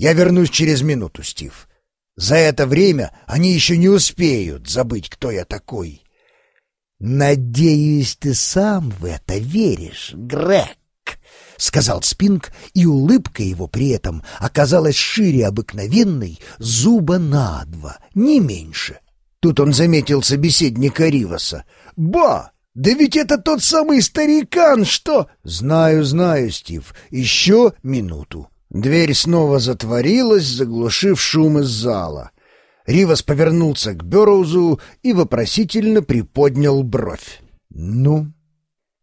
Я вернусь через минуту, Стив. За это время они еще не успеют забыть, кто я такой. «Надеюсь, ты сам в это веришь, Грег», — сказал Спинг, и улыбка его при этом оказалась шире обыкновенной, зуба на два, не меньше. Тут он заметил собеседника Риваса. «Ба! Да ведь это тот самый старикан, что...» «Знаю, знаю, Стив. Еще минуту». Дверь снова затворилась, заглушив шум из зала. Ривас повернулся к Бёроузу и вопросительно приподнял бровь. «Ну,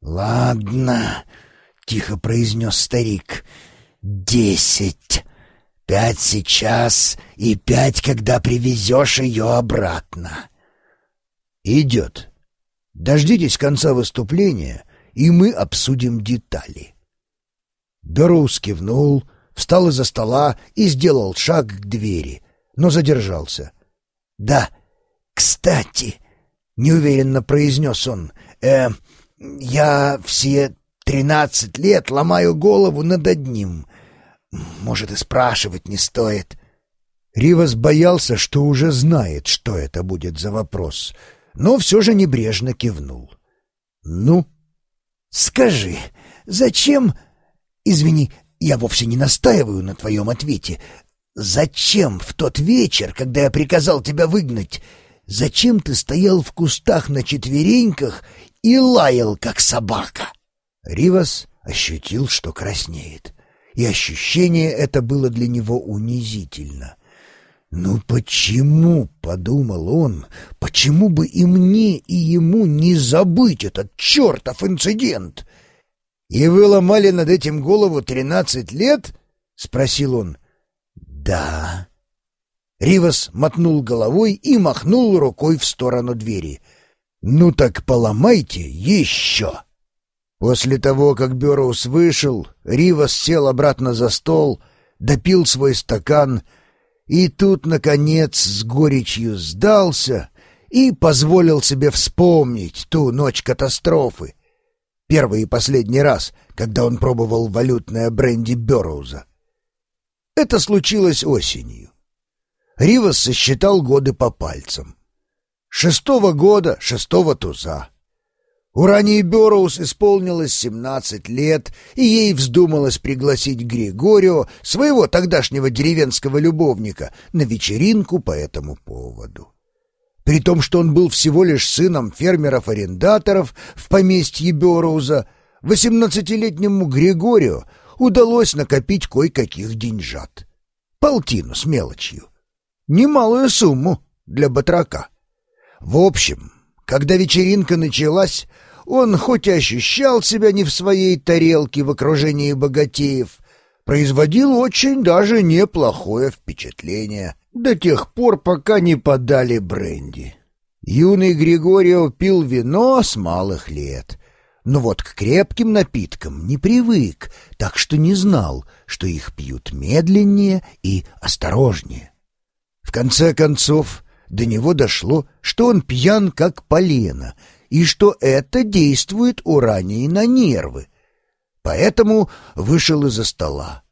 ладно», — тихо произнес старик. «Десять. Пять сейчас и пять, когда привезешь ее обратно». «Идет. Дождитесь конца выступления, и мы обсудим детали». Бёроуз кивнул, — встал из-за стола и сделал шаг к двери, но задержался. «Да, кстати», — неуверенно произнес он, э, «я все тринадцать лет ломаю голову над одним. Может, и спрашивать не стоит». Ривас боялся, что уже знает, что это будет за вопрос, но все же небрежно кивнул. «Ну?» «Скажи, зачем...» «Извини, я вовсе не настаиваю на твоем ответе. Зачем в тот вечер, когда я приказал тебя выгнать, зачем ты стоял в кустах на четвереньках и лаял, как собака?» Ривас ощутил, что краснеет, и ощущение это было для него унизительно. «Ну почему, — подумал он, — почему бы и мне, и ему не забыть этот чертов инцидент?» «И вы ломали над этим голову тринадцать лет?» — спросил он. «Да». Ривас мотнул головой и махнул рукой в сторону двери. «Ну так поломайте еще!» После того, как Берроуз вышел, Ривас сел обратно за стол, допил свой стакан и тут, наконец, с горечью сдался и позволил себе вспомнить ту ночь катастрофы, Первый и последний раз, когда он пробовал валютное бренди Берроуза. Это случилось осенью. Ривас сосчитал годы по пальцам. Шестого года, шестого туза. Урании Берроуз исполнилось семнадцать лет, и ей вздумалось пригласить Григорио, своего тогдашнего деревенского любовника, на вечеринку по этому поводу при том, что он был всего лишь сыном фермеров-арендаторов в поместье Бероуза, восемнадцатилетнему Григорию удалось накопить кое-каких деньжат. Полтину с мелочью. Немалую сумму для батрака. В общем, когда вечеринка началась, он хоть и ощущал себя не в своей тарелке в окружении богатеев, производил очень даже неплохое впечатление до тех пор, пока не подали бренди. Юный Григорио пил вино с малых лет, но вот к крепким напиткам не привык, так что не знал, что их пьют медленнее и осторожнее. В конце концов, до него дошло, что он пьян как полено, и что это действует у ранее на нервы. Поэтому вышел из-за стола.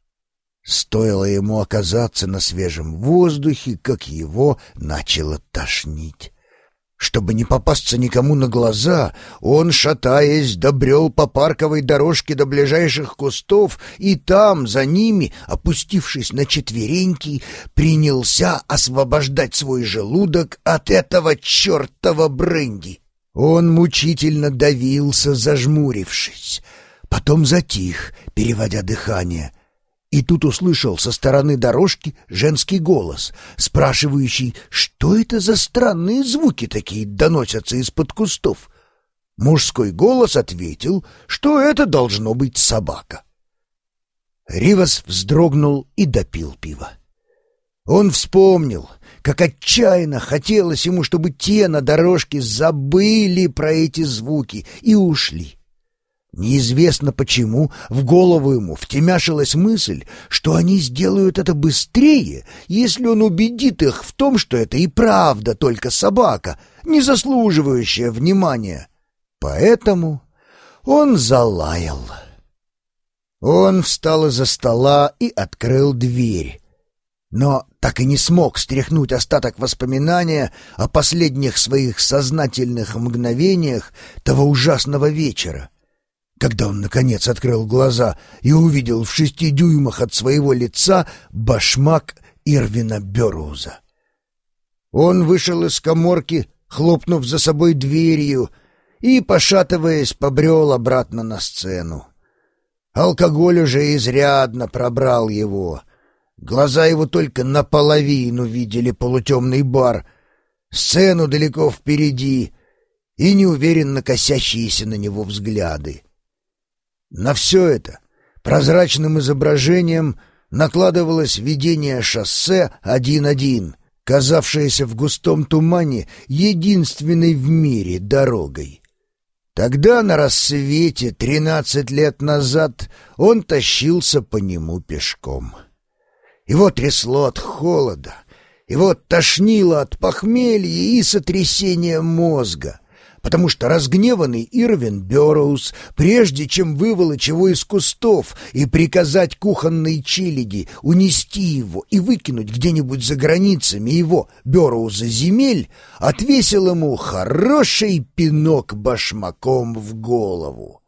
Стоило ему оказаться на свежем воздухе, как его начало тошнить. Чтобы не попасться никому на глаза, он, шатаясь, добрел по парковой дорожке до ближайших кустов и там, за ними, опустившись на четвереньки, принялся освобождать свой желудок от этого чертова бренди. Он мучительно давился, зажмурившись. Потом затих, переводя дыхание, и тут услышал со стороны дорожки женский голос, спрашивающий, что это за странные звуки такие доносятся из-под кустов. Мужской голос ответил, что это должно быть собака. Ривас вздрогнул и допил пиво. Он вспомнил, как отчаянно хотелось ему, чтобы те на дорожке забыли про эти звуки и ушли. Неизвестно почему в голову ему втемяшилась мысль, что они сделают это быстрее, если он убедит их в том, что это и правда только собака, не заслуживающая внимания. Поэтому он залаял. Он встал из-за стола и открыл дверь. но так и не смог стряхнуть остаток воспоминания о последних своих сознательных мгновениях того ужасного вечера, когда он, наконец, открыл глаза и увидел в шести дюймах от своего лица башмак Ирвина Беруза. Он вышел из коморки, хлопнув за собой дверью, и, пошатываясь, побрел обратно на сцену. Алкоголь уже изрядно пробрал его. Глаза его только наполовину видели полутемный бар, сцену далеко впереди и неуверенно косящиеся на него взгляды. На все это прозрачным изображением накладывалось видение шоссе 1-1, казавшееся в густом тумане единственной в мире дорогой. Тогда, на рассвете, тринадцать лет назад, он тащился по нему пешком. Его трясло от холода, его тошнило от похмелья и сотрясения мозга — потому что разгневанный Ирвин Бёрроуз, прежде чем выволочь его из кустов и приказать кухонной челяди унести его и выкинуть где-нибудь за границами его, Бёрроуза, земель, отвесил ему хороший пинок башмаком в голову.